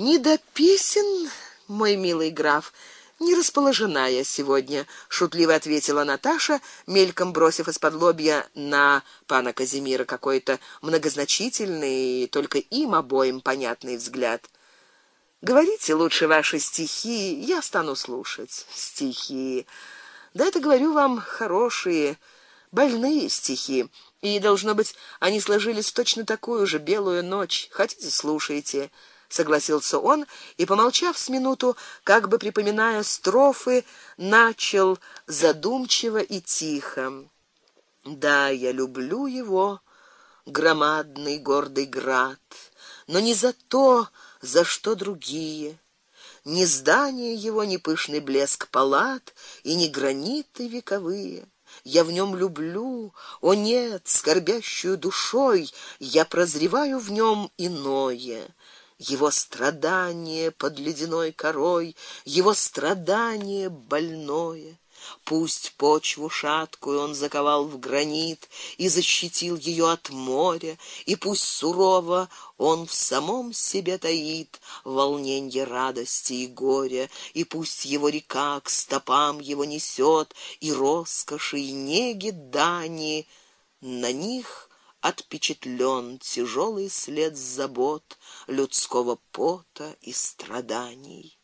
Не до песен, мой милый граф, не расположена я сегодня, шутливо ответила Наташа, мельком бросив из-под лобья на пана Казимира какой-то многозначительный, только им обоим понятный взгляд. Говорите лучше ваши стихи, я стану слушать. Стихи. Да это говорю вам хорошие, больные стихи. И должно быть, они сложились точно такую же белую ночь. Хотите, слушайте согласился он и, помолчав с минуту, как бы припоминая строфы, начал задумчиво и тихо: Да, я люблю его, громадный гордый град, но не за то, за что другие. Ни здание его, ни пышный блеск палат и ни граниты вековые. Я в нем люблю, о нет, скорбящую душой, я прозреваю в нем иное его страдание под ледяной корой, его страдание больное. Пусть почву шаткую он заковал в гранит и защитил ее от моря, и пусть сурово он в самом себе таит волненье радости и горя, и пусть его река к стопам его несет и роскоши и неги дани, на них отпечатлен тяжелый след забот, людского пота и страданий.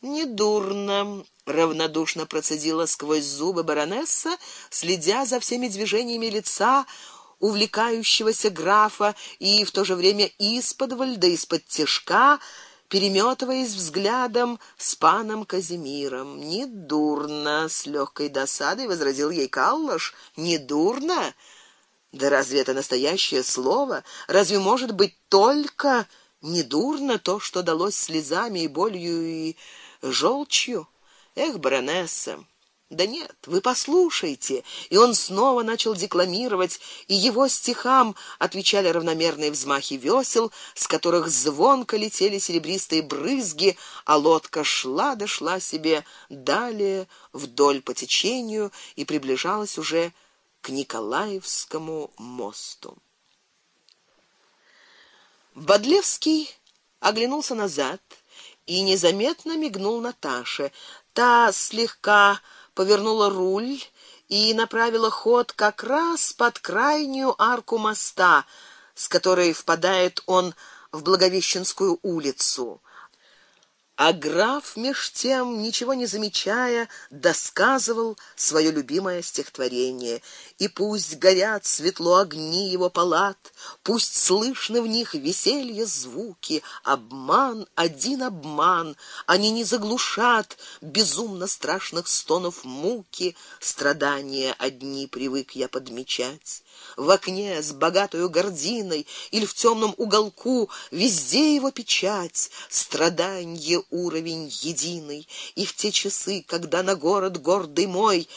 Недурно, равнодушно процедила сквозь зубы баронесса, следя за всеми движениями лица увлекающегося графа и в то же время из-под да из-под тишка переметываясь взглядом с паном Казимиром. Недурно, с легкой досадой возразил ей Каллаш. Недурно. Да разве это настоящее слово? Разве может быть только недурно то, что далось слезами и болью и желчью? Эх, баронесса, да нет, вы послушайте. И он снова начал декламировать, и его стихам отвечали равномерные взмахи весел, с которых звонко летели серебристые брызги, а лодка шла, дошла себе далее вдоль по течению и приближалась уже к Николаевскому мосту. Бодлевский оглянулся назад и незаметно мигнул Наташе. Та слегка повернула руль и направила ход как раз под крайнюю арку моста, с которой впадает он в Благовещенскую улицу. А граф меж тем, ничего не замечая, досказывал свое любимое стихотворение. И пусть горят светло огни его палат, пусть слышны в них веселье звуки, обман, один обман, они не заглушат безумно страшных стонов муки, страдания одни привык я подмечать. В окне с богатою гординой или в темном уголку, везде его печать, страдание уровень единый, и в те часы, когда на город гордый мой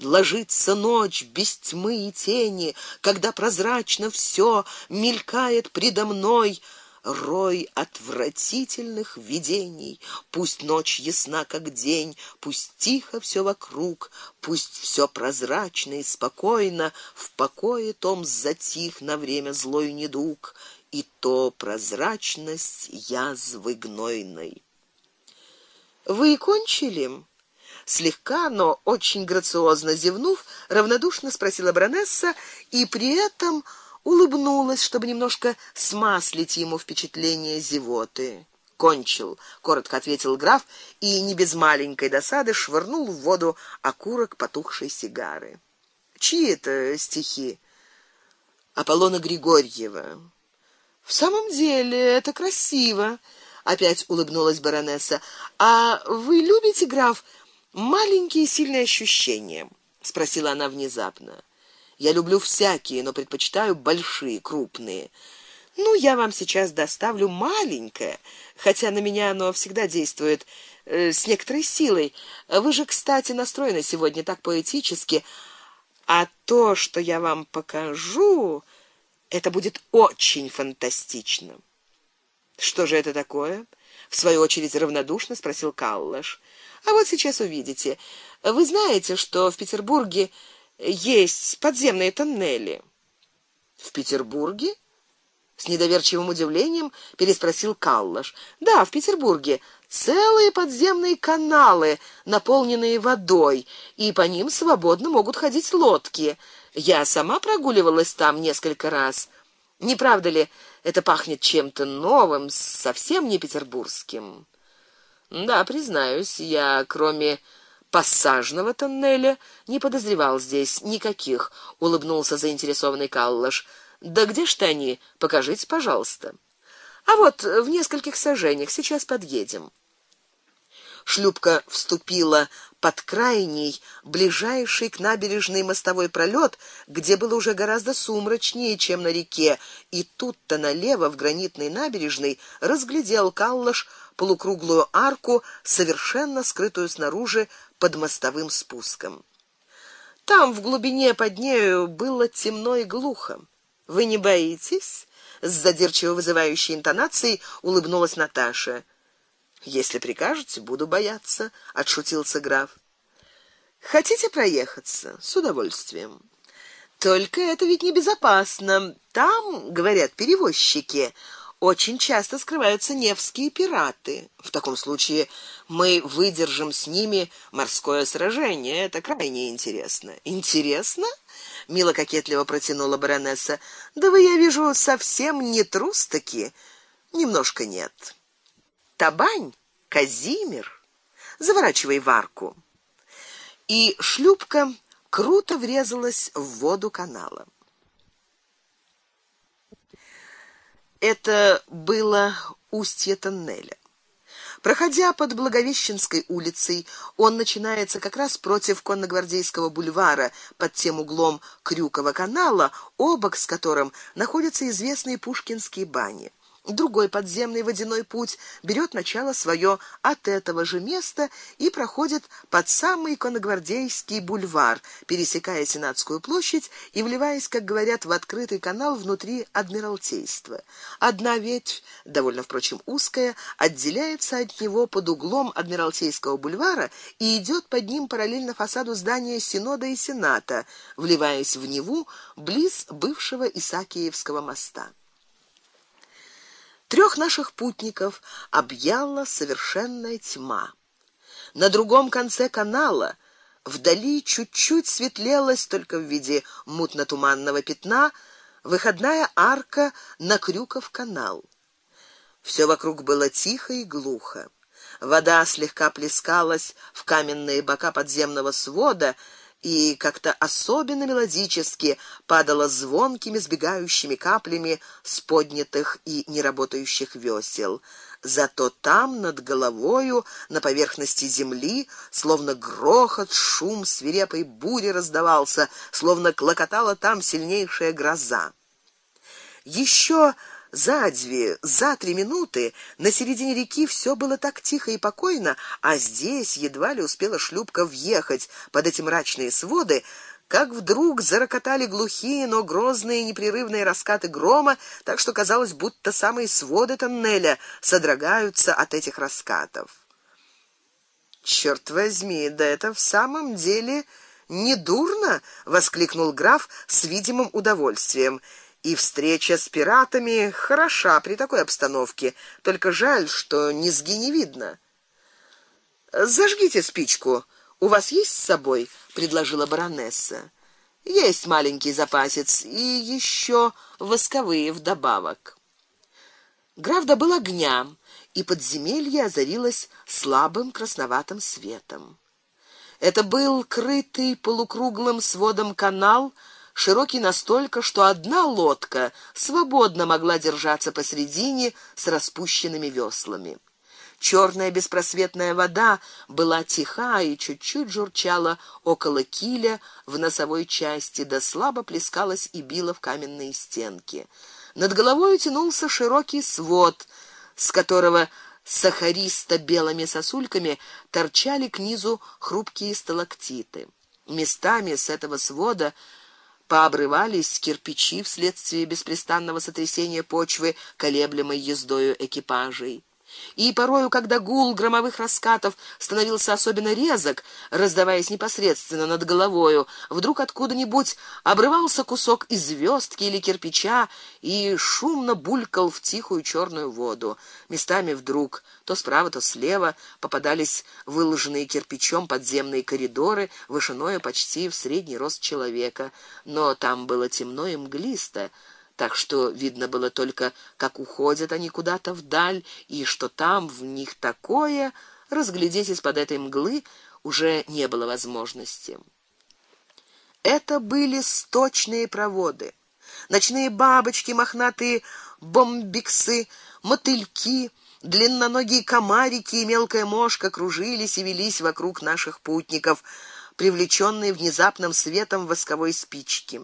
Ложится ночь без тьмы и тени, когда прозрачно все мелькает предо мной, рой отвратительных видений. Пусть ночь ясна как день, пусть тихо все вокруг, пусть все прозрачно и спокойно, в покое том затих на время злой недуг, и то прозрачность язвы гнойной. Вы кончили? Слегка, но очень грациозно зевнув, равнодушно спросила баронесса и при этом улыбнулась, чтобы немножко смаслить ему впечатление зевоты. Кончил, коротко ответил граф и не без маленькой досады швырнул в воду окурок потухшей сигары. Чьи это стихи? Аполлона Григорьева. В самом деле, это красиво, опять улыбнулась баронесса. А вы любите, граф, маленькие сильные ощущения? спросила она внезапно. Я люблю всякие, но предпочитаю большие, крупные. Ну, я вам сейчас доставлю маленькое, хотя на меня оно всегда действует э, с некоторой силой. Вы же, кстати, настроены сегодня так поэтически, а то, что я вам покажу, это будет очень фантастично. Что же это такое? В свою очередь равнодушно спросил Каллаш. А вот сейчас увидите. Вы знаете, что в Петербурге есть подземные тоннели. В Петербурге? с недоверчивым удивлением переспросил Каллаш. Да, в Петербурге целые подземные каналы, наполненные водой, и по ним свободно могут ходить лодки. Я сама прогуливалась там несколько раз. Не правда ли, это пахнет чем-то новым, совсем не петербургским? Да, признаюсь, я, кроме пассажного тоннеля, не подозревал здесь никаких, улыбнулся заинтересованный Каллаш. Да где ж они? Покажите, пожалуйста. А вот в нескольких сажениях сейчас подъедем. Шлюпка вступила под крайний, ближайший к набережной мостовой пролет, где было уже гораздо сумрачнее, чем на реке, и тут-то налево в гранитной набережной разглядел Каллаш полукруглую арку, совершенно скрытую снаружи под мостовым спуском. Там в глубине под нею было темно и глухо. Вы не боитесь? с задирчиво вызывающей интонацией улыбнулась Наташа. Если прикажете, буду бояться, отшутился граф. Хотите проехаться? С удовольствием. Только это ведь небезопасно. Там, говорят перевозчики, очень часто скрываются невские пираты. В таком случае мы выдержим с ними морское сражение. Это крайне интересно. Интересно? мило кокетливо протянула баронесса. Да вы, я вижу, совсем не трус таки. Немножко нет. Табань, Казимир, заворачивай в арку. И шлюпка круто врезалась в воду канала. Это было устье тоннеля. Проходя под Благовещенской улицей, он начинается как раз против Конногвардейского бульвара, под тем углом Крюкова канала, обок с которым находятся известные Пушкинские бани. Другой подземный водяной путь берет начало свое от этого же места и проходит под самый Коногвардейский бульвар, пересекая Сенатскую площадь и вливаясь, как говорят, в открытый канал внутри Адмиралтейства. Одна ветвь, довольно впрочем узкая, отделяется от него под углом Адмиралтейского бульвара и идет под ним параллельно фасаду здания Синода и Сената, вливаясь в Неву близ бывшего Исаакиевского моста. Трех наших путников объяла совершенная тьма. На другом конце канала вдали чуть-чуть светлелась только в виде мутно-туманного пятна выходная арка на Крюков канал. Все вокруг было тихо и глухо. Вода слегка плескалась в каменные бока подземного свода, и как-то особенно мелодически падала звонкими сбегающими каплями с поднятых и неработающих весел. Зато там над головою, на поверхности земли, словно грохот, шум свирепой бури раздавался, словно клокотала там сильнейшая гроза. Еще за две, за три минуты на середине реки все было так тихо и покойно, а здесь едва ли успела шлюпка въехать под эти мрачные своды, как вдруг зарокотали глухие, но грозные непрерывные раскаты грома, так что казалось, будто самые своды тоннеля содрогаются от этих раскатов. Черт возьми, да это в самом деле не дурно, воскликнул граф с видимым удовольствием и встреча с пиратами хороша при такой обстановке, только жаль, что низги не видно. Зажгите спичку. У вас есть с собой, предложила баронесса. Есть маленький запасец и еще восковые вдобавок. Граф добыл огня, и подземелье озарилось слабым красноватым светом. Это был крытый полукруглым сводом канал, широкий настолько, что одна лодка свободно могла держаться посредине с распущенными веслами. Черная беспросветная вода была тиха и чуть-чуть журчала около киля в носовой части, да слабо плескалась и била в каменные стенки. Над головой тянулся широкий свод, с которого сахаристо белыми сосульками торчали к низу хрупкие сталактиты. Местами с этого свода пообрывались кирпичи вследствие беспрестанного сотрясения почвы, колеблемой ездою экипажей. И порою, когда гул громовых раскатов становился особенно резок, раздаваясь непосредственно над головою, вдруг откуда-нибудь обрывался кусок из звездки или кирпича и шумно булькал в тихую черную воду. Местами вдруг то справа, то слева попадались выложенные кирпичом подземные коридоры, вышиной почти в средний рост человека, но там было темно и мглисто так что видно было только, как уходят они куда-то вдаль, и что там в них такое, разглядеть из-под этой мглы уже не было возможности. Это были сточные проводы. Ночные бабочки, мохнатые бомбиксы, мотыльки, длинноногие комарики и мелкая мошка кружились и велись вокруг наших путников, привлеченные внезапным светом восковой спички.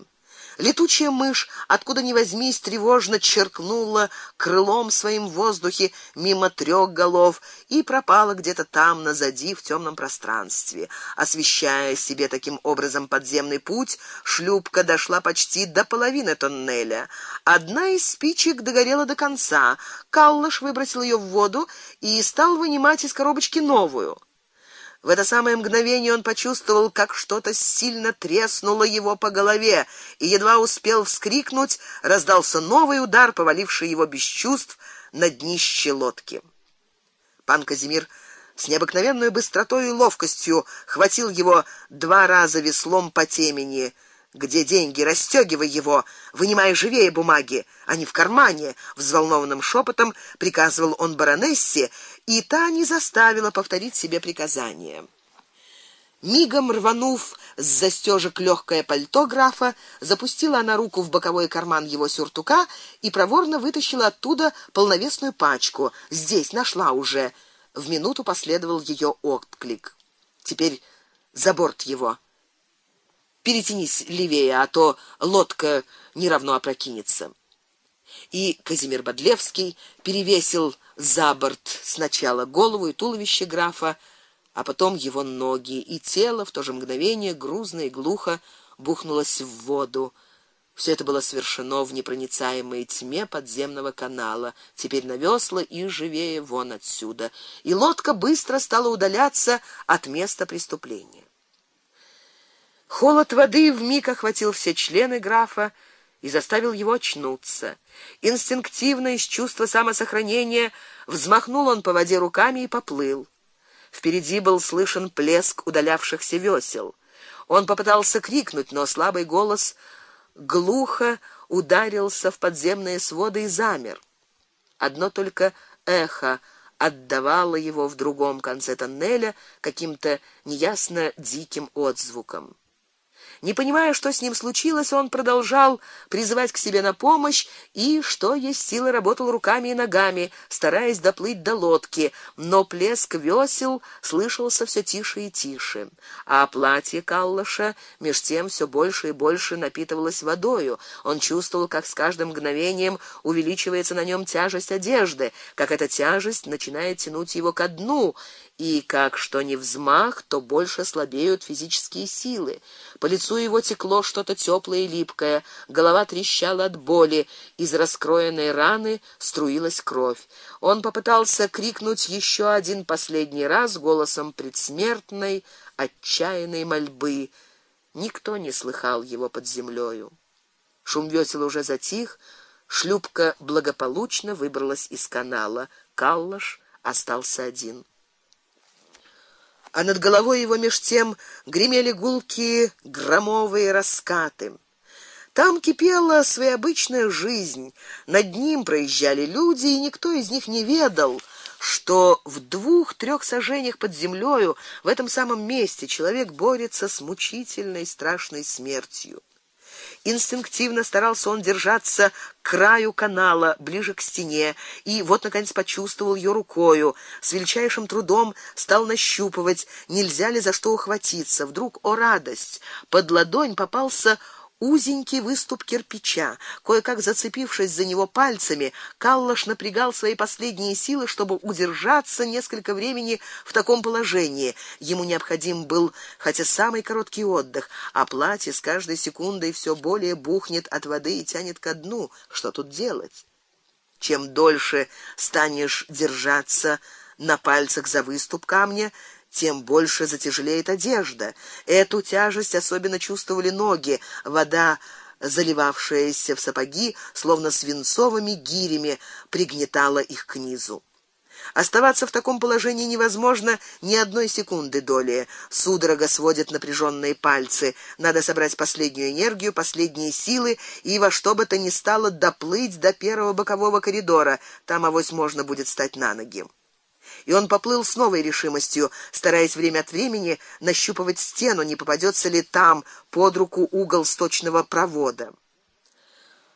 Летучая мышь, откуда ни возьмись, тревожно черкнула крылом своим в воздухе мимо трех голов и пропала где-то там назади в темном пространстве. Освещая себе таким образом подземный путь, шлюпка дошла почти до половины тоннеля. Одна из спичек догорела до конца. Каллаш выбросил ее в воду и стал вынимать из коробочки новую. В это самое мгновение он почувствовал, как что-то сильно треснуло его по голове, и едва успел вскрикнуть, раздался новый удар, поваливший его без чувств на днище лодки. Пан Казимир с необыкновенной быстротой и ловкостью хватил его два раза веслом по темени. Где деньги? Расстегивай его, вынимай живее бумаги, они в кармане, взволнованным шепотом приказывал он баронессе, и та не заставила повторить себе приказание. Мигом рванув с застежек легкое пальто графа, запустила она руку в боковой карман его сюртука и проворно вытащила оттуда полновесную пачку. Здесь нашла уже. В минуту последовал ее отклик. Теперь за борт его. Перетянись левее, а то лодка не равно опрокинется. И Казимир Бодлевский перевесил за борт сначала голову и туловище графа, а потом его ноги, и тело в то же мгновение грузно и глухо бухнулось в воду. Все это было совершено в непроницаемой тьме подземного канала. Теперь на весла и живее вон отсюда. И лодка быстро стала удаляться от места преступления. Холод воды вмиг охватил все члены графа и заставил его очнуться. Инстинктивно из чувства самосохранения взмахнул он по воде руками и поплыл. Впереди был слышен плеск удалявшихся весел. Он попытался крикнуть, но слабый голос глухо ударился в подземные своды и замер. Одно только эхо отдавало его в другом конце тоннеля каким-то неясно диким отзвуком. Не понимая, что с ним случилось, он продолжал призывать к себе на помощь и, что есть силы, работал руками и ногами, стараясь доплыть до лодки, но плеск весел слышался все тише и тише, а платье Каллаша меж тем все больше и больше напитывалось водою. Он чувствовал, как с каждым мгновением увеличивается на нем тяжесть одежды, как эта тяжесть начинает тянуть его ко дну, и как что ни взмах, то больше слабеют физические силы. По лицу его текло что-то теплое и липкое, голова трещала от боли, из раскроенной раны струилась кровь. Он попытался крикнуть еще один последний раз голосом предсмертной, отчаянной мольбы. Никто не слыхал его под землею. Шум весел уже затих, шлюпка благополучно выбралась из канала. Каллаш остался один а над головой его меж тем гремели гулкие громовые раскаты. Там кипела своя обычная жизнь. Над ним проезжали люди, и никто из них не ведал, что в двух-трех сажениях под землёю в этом самом месте человек борется с мучительной страшной смертью. Инстинктивно старался он держаться к краю канала, ближе к стене, и вот наконец почувствовал ее рукою, с величайшим трудом стал нащупывать, нельзя ли за что ухватиться. Вдруг, о радость, под ладонь попался узенький выступ кирпича. Кое-как зацепившись за него пальцами, Каллаш напрягал свои последние силы, чтобы удержаться несколько времени в таком положении. Ему необходим был хотя самый короткий отдых, а платье с каждой секундой все более бухнет от воды и тянет ко дну. Что тут делать? Чем дольше станешь держаться на пальцах за выступ камня, тем больше затяжелеет одежда. Эту тяжесть особенно чувствовали ноги. Вода заливавшаяся в сапоги, словно свинцовыми гирями, пригнетала их к низу. Оставаться в таком положении невозможно ни одной секунды доли. Судорога сводит напряженные пальцы. Надо собрать последнюю энергию, последние силы и во что бы то ни стало доплыть до первого бокового коридора. Там авось можно будет стать на ноги. И он поплыл с новой решимостью, стараясь время от времени нащупывать стену, не попадется ли там под руку угол сточного провода.